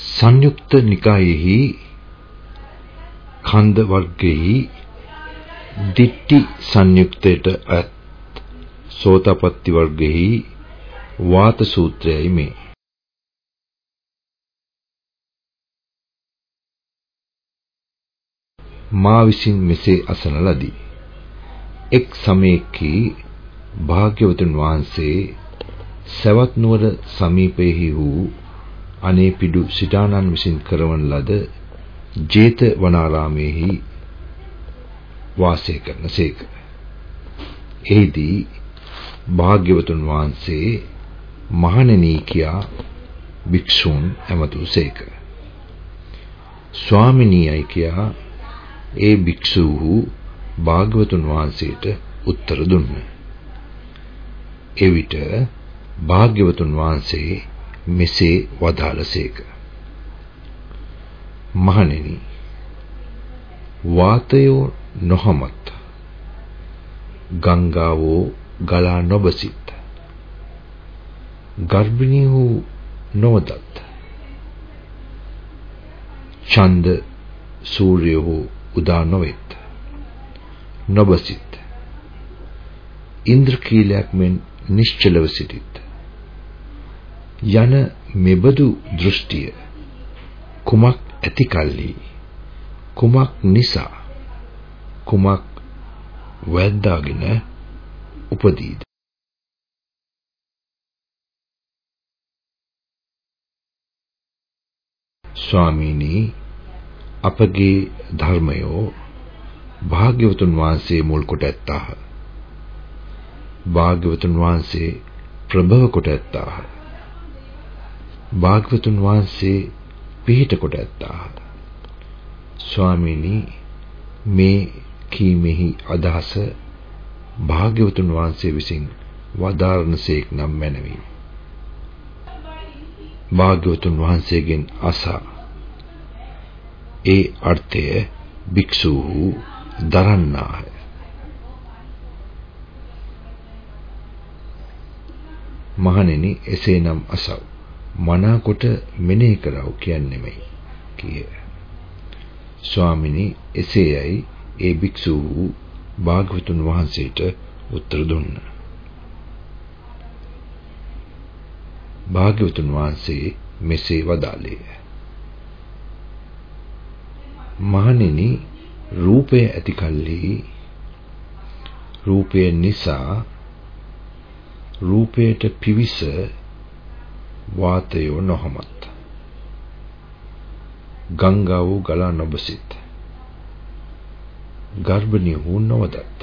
සංයුක්ත නිකායෙහි කන්ද වර්ගයේ දිට්ටි සංයුක්තයට අත් සෝතපට්ටි වර්ගයේ වාත සූත්‍රයයි මේ. මා විසින් මෙසේ අසන ලදී. එක් සමයකී භාග්‍යවතුන් වහන්සේ සවැත් නුවර සමීපයෙහි වූ අනේපිඩු සිටානන් විසින් කරවන ලද ජේත වනාරාමේහි වාසය කරනසේක. එහිදී භාග්‍යවතුන් වහන්සේ මහණෙනි කියා භික්ෂූන් ඇමතුසේක. ස්වාමිනියයි කියා ඒ භික්ෂූහු භාග්‍යවතුන් වහන්සේට උත්තර දුන්න. එවිට භාග්‍යවතුන් වහන්සේ මෙසේ වදාළසේක. මහණෙනි වාතයෝ නොහමත් ගංගාවෝ ගලා නොබසිත ගර්භිණී වූ නොවදත් ඡන්ද සූර්යෝ උදා නොවෙත් නොබසිත ඉන්ද්‍රකීලයක් මෙන් නිශ්චලව සිටිත් යන මෙබඳු දෘෂ්ටිය. කුමක් ඇති කල්ලි කුමක් නිසා? කුමක් වැද්දාගෙන උපදීද? ස්වාමීනි අපගේ ධර්මයෝ භාග්‍යවතුන් වහන්සේ මුල් කොට ඇත්තාහ. භාග්‍යවතුන් වහන්සේ ප්‍රභව කොට ඇත්තාහ. භාග්‍යවතුන් වහන්සේ පිහිට කොට ඇත්තාහ ස්වාමීනි මේ කීමෙහි අදහස භාග්‍යවතුන් වහන්සේ විසින් වදාරනසේක් නම් මැනවි. භාග්‍යවතුන් වහන්සේගෙන් අසා ඒ අර්ථය භික්ෂූහු දරන්නාහ. මහණෙනි එසේනම් අසව්. මනාකොට මෙනෙහි කරව කියන්නෙමයි කිය. ස්වාමිනී එසේයයි ඒ භික්ෂූහු භාග්‍යවතුන් වහන්සේට උත්තර දුන්නා. භාග්‍යවතුන් වහන්සේ මෙසේ වදාළේ මහණෙනි රූපය ඇති කල්හි රූපය නිසා රූපයට පිවිස වාතය නොහමත් ගංගාව ගලා නොබසිත. ගර්භණී වූ නොවදත්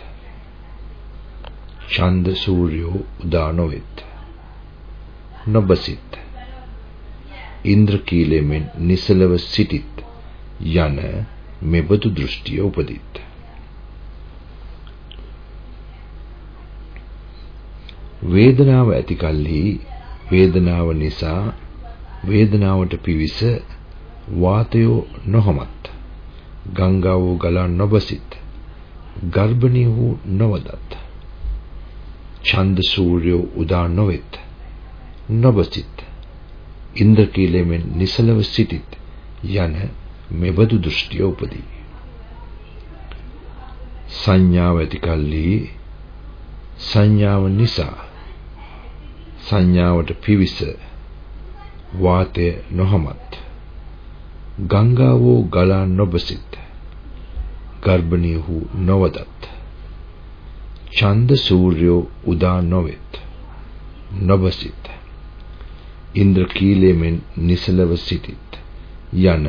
ඡන්ද සූර්යෝ උදා නොවෙත් නොබසිත. ඉන්ද්‍ර කීලෙමින් නිසලව සිටිත් යන මෙබඳු දෘෂ්ටිය උපදිත් වේදනාව ඇති කලෙහි වේදනාව නිසා වේදනාවට පිවිස වාතයෝ නොහමත්. ගංගාව ගලා නොබසිත. ගර්භණී වූ නොවදත්. ඡන්ද සූර්යෝ උදා නොවෙත්. නොබසිත. ඉන්ද්‍ර කීලෙමින් නිසලව සිටිත් යන මෙබඳු දෘෂ්ටිය උපදී. සංඥාව ඇති කල්ලි සංඥාව නිසා සංඥාවට පිවිස වාතය නොහමත්. ගංගාවෝ ගලා නොබසිත. ගර්භණී වූ නොවදත්. ඡන්ද සූර්යෝ උදා නොවෙත්. නොබසිත. ඉන්ද්‍ර කීලෙමින් නිසලව සිටිත්. යන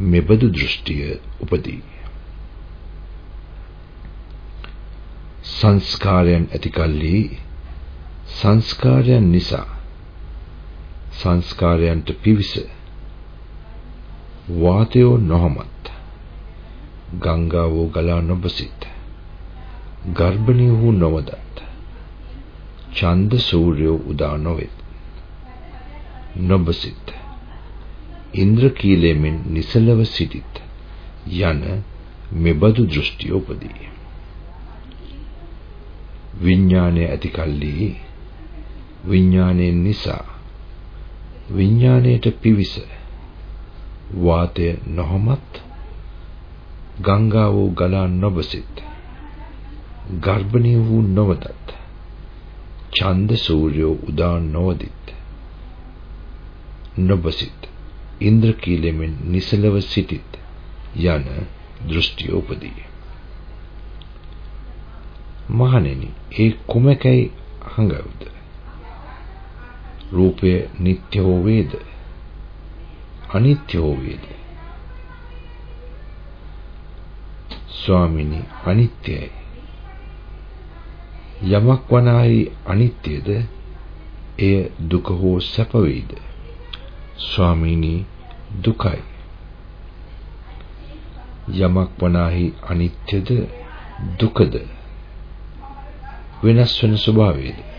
මෙබඳු දෘෂ්ටිය උපදී. සංස්කාරයන් ඇති කල්හි සංස්කාරයන් නිසා සංස්කාරයන්ට පිවිස වාතයෝ නොහමත් ගංගාවෝ ගලා නොබසිත ගර්භණී වූ නොවදත් ඡන්ද සූර්යෝ උදා නොවෙත් නොබසිත ඉන්ද්‍ර කීලෙමින් නිසලව සිටිත් යන මෙබඳු දෘෂ්ටිය උපදී. විඥානය ඇති කල්ලි විඥානයෙන් නිසා. විඥාණයට පිවිස. වාතය නොහමත් ගංගා වූ ගලා නොබසිත. ගර්භණී වූ නොවදත් චන්ද සූර්යෝ උදා නොවදිත්. නොබසිත. ඉන්ද්‍ර කීලෙමින් නිසලව සිටිත්. යන දෘෂ්ටිය උපදී මහණෙනි ඒ කුමකයි හඟවද රූපය නিত্য හෝ වේද? අනිත්‍ය හෝ වේද? ස්වාමිනී අනිත්‍යයි යමක් වනාහි අනිත්‍යද එය දුක හෝ සැප වේද? ස්වාමීනි දුකයි. යමක් වනාහි අනිත්‍යද දුකද? වෙනස් වෙන ස්වභාවයද?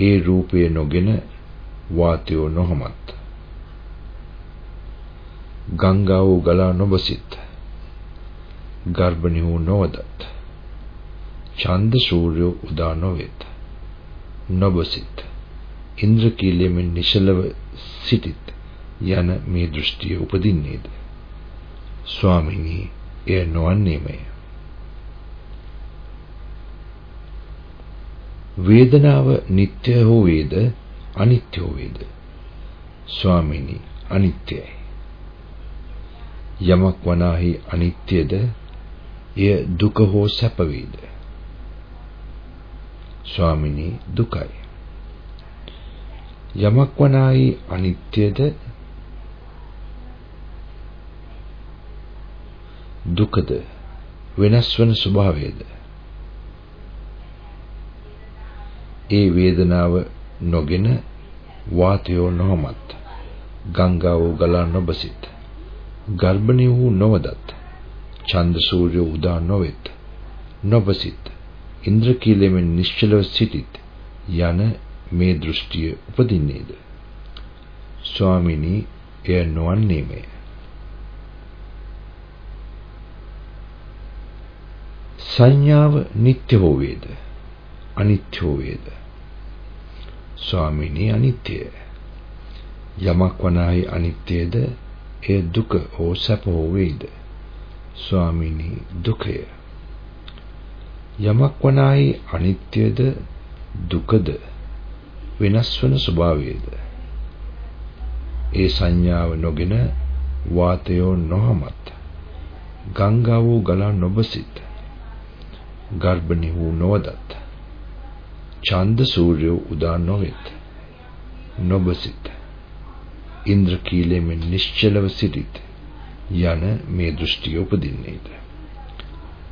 ඒ රූපය නොගෙන වාතයෝ නොහමත්. ගංගාව ගලා නොබසිත. ගර්භණී වූ නොවදත්. චන්ද සූර්යෝ උදා නොවේත. නොබසිත. ඉන්ද්‍ර කීලෙමින් නිශලව සිටිත් යන මේ දෘෂ්ටිය උපදින්නේද? ස්වාමිනී එය නොවන්නේමය. වේදනාව නিত্য හෝ වේද අනිත්‍ය හෝ වේද? ස්වාමිනී අනිත්‍යයි යමක් වනාහි අනිත්‍යද එය දුක හෝ සැප වේද? ස්වාමිනී දුකයි. යමක් වනාහි අනිත්‍යද දුකද? වෙනස් වන ස්වභාවයද? ඒ වේදනාව නොගෙන වාතයෝ නොහමත් ගංගාව ගලා නොබසිත. ගර්භණී වූ නොවදත්. චන්ද සූර්ය උදා නොවෙත්. නොබසිත. ඉන්ද්‍ර කීලෙමින් නිශ්චලව සිටිත් යන මේ දෘෂ්ටිය උපදින්නේද? ස්වාමිනී එය නොවන්නේමය. සංඥාව නিত্য හෝ වේද? අනිත්‍ය හෝ වේද ස්වාමිනී අනිත්‍යය. යමක් වනාහි අනිත්‍යද එය දුක හෝ සැප හෝ වේද? ස්වාමිනී දුකය. යමක් වනාහි අනිත්‍යද දුකද? වෙනස් වන ස්වභාවයද? ඒ සංඥාව නොගෙන වාතයෝ නොහමත්. ගංගාවෝ ගලා නොබසිත. ගර්භණී වූ නොවදත්. චන්ද සූර්යෝ උදා නොවෙත්. නොබසිත. ඉන්ද්‍ර කීලෙමින් නිශ්චලව සිටිත. යන මේ දෘෂ්ටිය උපදින්නේද?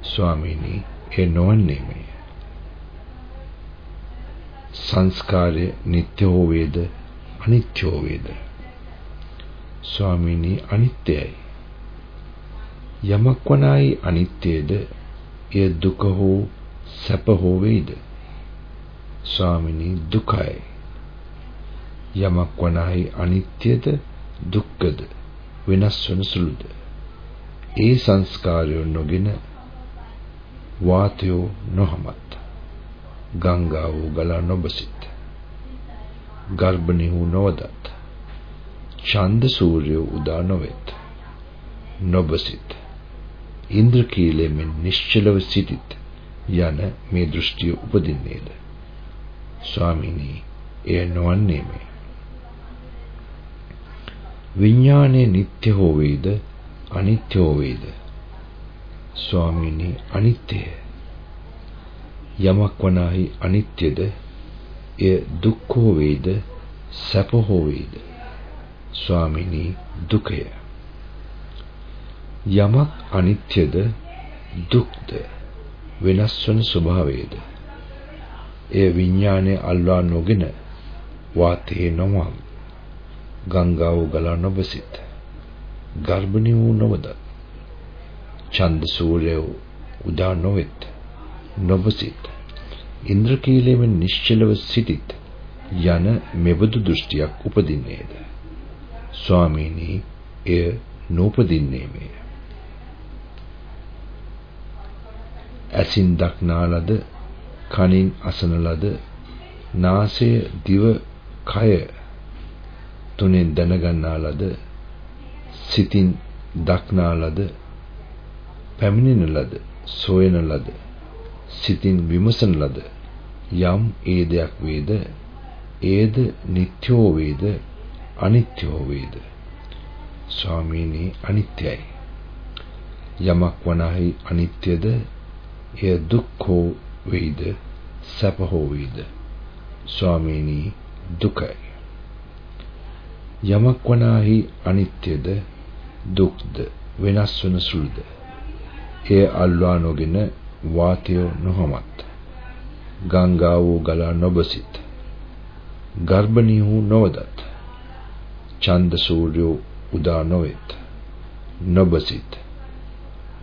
ස්වාමීනි ඒ නොවන්නේමය. සංස්කාරය නিত্য හෝ වේද? අනිත්‍ය හෝ වේද? ස්වාමීනි අනිත්‍යයි. යමක් වනායි අනිත්‍යද? එය දුක හෝ සැප හෝ වේද? ස්වාමිනී දුකයි. යමක් වනාහි අනිත්‍යද දුක්ඛද වෙනස් වන සුළුද? ඒ සංස්කාරය නොගෙන වාතයෝ නොහමත්. ගංගාව ගලා නොබසිත. ගර්භණී වූ නොවදත්. ඡන්ද සූර්යෝ උදා නොවෙත්. නොබසිත. ඉන්ද්‍ර කීලෙමින් නිශ්චලව සිටිත් යන මේ දෘෂ්ටිය උපදින්නේද? ස්වාමීනි එය නොවන්නේමය විඥානයේ නিত্য හෝ වේද අනිත්‍ය හෝ වේද? ස්වාමීනි අනිත්‍යය. යමක් වනාහි අනිත්‍යද? එය දුක් හෝ වේද සැප හෝ වේද? ස්වාමීනි දුකය. යමක් අනිත්‍යද දුක්ද? වෙනස් වන ස්වභාවයේද? එය විඥානයේ අල්වා නොගෙන වාතයේ නොමම් ගංගාව ගලා නොබසිත. ගර්භණී වූ නොවද. චන්ද සූර්යව උදා නොවෙත්. නොබසිත. ඉන්ද්‍ර කීලයෙන් නිශ්චලව සිටිත්. යන මෙබඳු දෘෂ්ටියක් උපදින්නේද? ස්වාමීනි එය නූපදින්නේමය ඇසින් දක්නා ලද කනින් අසන ලද නාසය දිව කය තුනෙන් දැනගන්නා ලද සිතින් දක්නා ලද පැමිණෙන ලද සොයන ලද සිතින් විමසන ලද යම් ඒ දෙයක් වේද ඒද නිට්ටයෝ වේද අනිත්‍යෝ වේද ස්වාමීනි අනිත්‍යයි යමක් වනාහි අනිත්‍යද එය දුක්ඛෝ වේද? සැප හෝ වේද? ස්වාමීනි දුකයි. යමක් වනාහි අනිත්‍යද? දුක්ද? වෙනස් වන සුළුද? එය අල්වා නොගෙන වාතය නොහමත්. ගංගා වූ ගලා නොබසිත. ගර්භණී වූ නොවදත්. චන්ද සූර්යෝ උදා නොවෙත්. නොබසිත.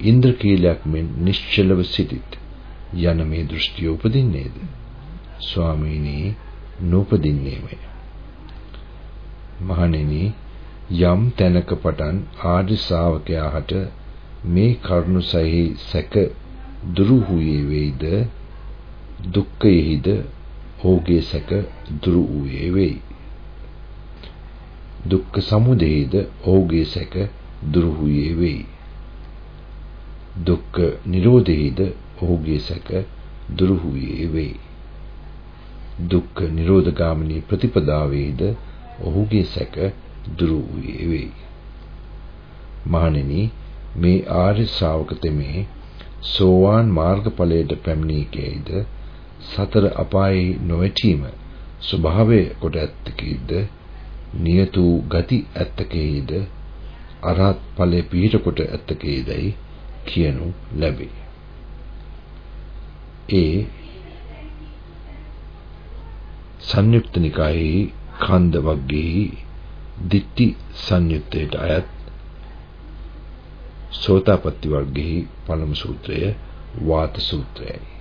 ඉන්ද්‍රකීලයක් මෙන් නිශ්චලව සිටිත්. යන මේ දෘෂ්ටිය උපදින්නේද? ස්වාමීනි නූපදින්නේමය. මහණෙනි යම් තැනක පටන් ආදි ශාවකයාට මේ කරුණ සහි සැක දුරු වූයේ වේද දුක්ඛයෙහිද ඔහුගේ සැක දුරු වූයේ වෙයි. දුක්ඛ සමුදයෙහිද ඔහුගේ සැක දුරු වූයේ වෙයි. දුක්ඛ නිරෝධයෙහිද ඔහුගේ සැක දුරු වූයේ වෙයි දුක්ඛ නිරෝධ ගාමිනී ප්‍රතිපදාවේද ඔහුගේ සැක දුරු වූයේ වෙයි. මහණෙනි මේ ආර්ය ශ්‍රාවක තෙමේ සෝවාන් මාර්ගඵලයට පැමිණී කේයිද සතර අපායේ නොවැටීම ස්වභාවය කොට ඇත්තකේද නියතු ගති ඇත්තකේද අරහත් ඵලයේ පිහිට කොට ඇත්තකේදයි කියනු ලැබේ. ඒ සංයුක්ත නිකායේ කන්ද වර්ගයේ දිට්ටි සංයුත්තේට අයත් සෝතාපට්ටි වර්ගයේ පළමු සූත්‍රය වාත සූත්‍රයයි.